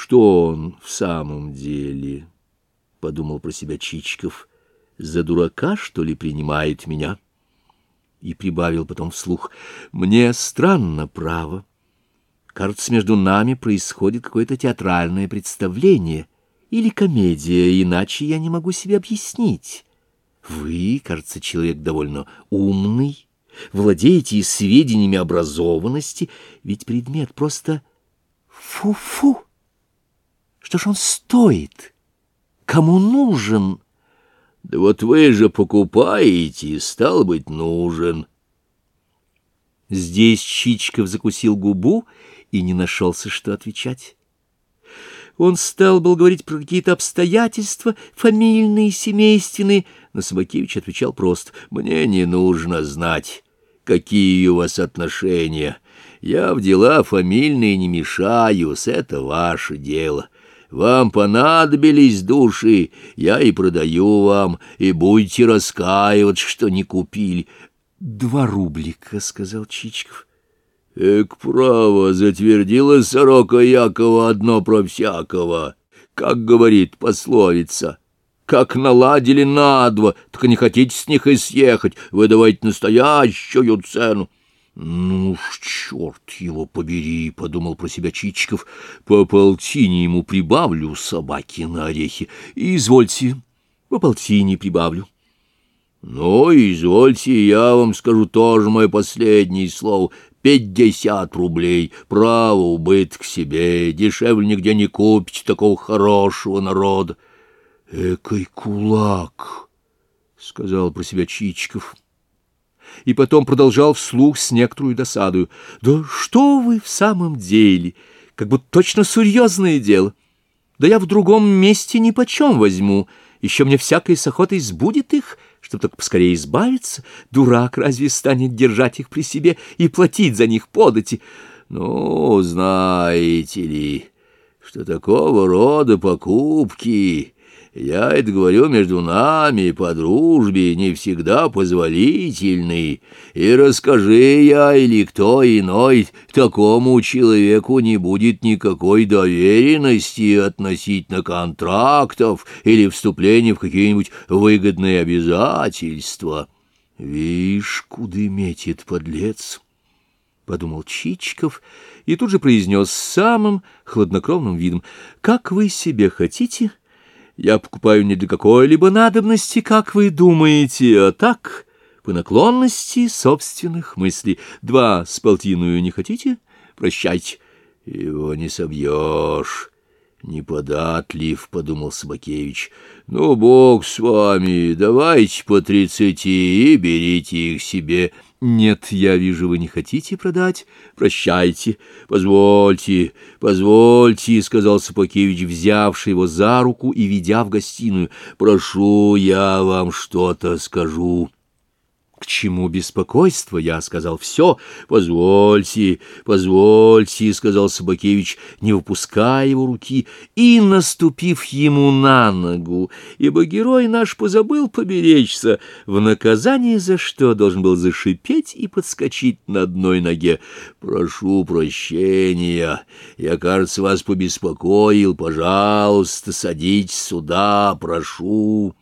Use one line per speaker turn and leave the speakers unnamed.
Что он в самом деле, — подумал про себя Чичиков, — за дурака, что ли, принимает меня? И прибавил потом вслух, мне странно, право. Кажется, между нами происходит какое-то театральное представление или комедия, иначе я не могу себе объяснить. Вы, кажется, человек довольно умный, владеете сведениями образованности, ведь предмет просто фу-фу. Что ж он стоит? Кому нужен?
Да вот вы же покупаете, стал быть, нужен.
Здесь Чичков закусил губу и не нашелся, что отвечать. Он стал был говорить про какие-то обстоятельства, фамильные, семейственные, но Собакевич отвечал просто. «Мне не нужно знать, какие у вас отношения. Я в дела фамильные не мешаюсь, это ваше дело. Вам понадобились души, я и продаю вам, и будете раскаиваться, что не купили».
«Два рублика», — сказал Чичков.
Эк, право, затвердила сорока Якова одно про всякого, как говорит пословица. Как наладили на два, так не хотите с них и съехать, вы давайте настоящую цену.
«Ну уж черт его побери!» — подумал про себя Чичиков. «По полтине ему прибавлю собаки на орехи. Извольте, по полтине прибавлю».
«Ну, извольте, я вам скажу тоже мое последнее слово. Пятьдесят рублей, право, убыток себе, дешевле нигде не купить такого хорошего народа.
— Экой кулак, — сказал про себя Чичиков. И потом продолжал вслух с некоторой досадою. — Да что вы в самом деле, как будто точно серьезное дело. Да я в другом месте ни почем возьму, еще мне всякой с охотой сбудет их, — чтобы только поскорее избавиться. Дурак разве станет держать их при себе и платить за них подати?
Ну, знаете ли, что такого рода покупки... Я это говорю между нами, по дружбе, не всегда позволительный. И расскажи я или кто иной, такому человеку не будет никакой доверенности относительно контрактов или вступления в какие-нибудь выгодные обязательства.
Вишь, куда метит подлец, — подумал Чичиков и тут же произнес самым хладнокровным видом. — Как вы себе хотите... Я покупаю не для какой-либо надобности, как вы думаете, а так, по наклонности собственных мыслей. Два с полтиную не хотите? Прощайте.
Его не собьешь. Неподатлив, — подумал Собакевич. Ну, бог с вами, давайте по тридцати и берите их себе.
— «Нет, я вижу, вы не хотите продать. Прощайте.
Позвольте, позвольте», — сказал Сапакевич, взявший его за руку и ведя в гостиную. «Прошу, я вам что-то скажу».
Чему беспокойство? Я сказал все.
Позвольте, позвольте, сказал Собакевич, не выпуская его руки и наступив ему на ногу, ибо герой наш позабыл поберечься, в наказание за что должен был зашипеть и подскочить на одной ноге. Прошу прощения, я, кажется, вас побеспокоил, пожалуйста, садитесь сюда, прошу.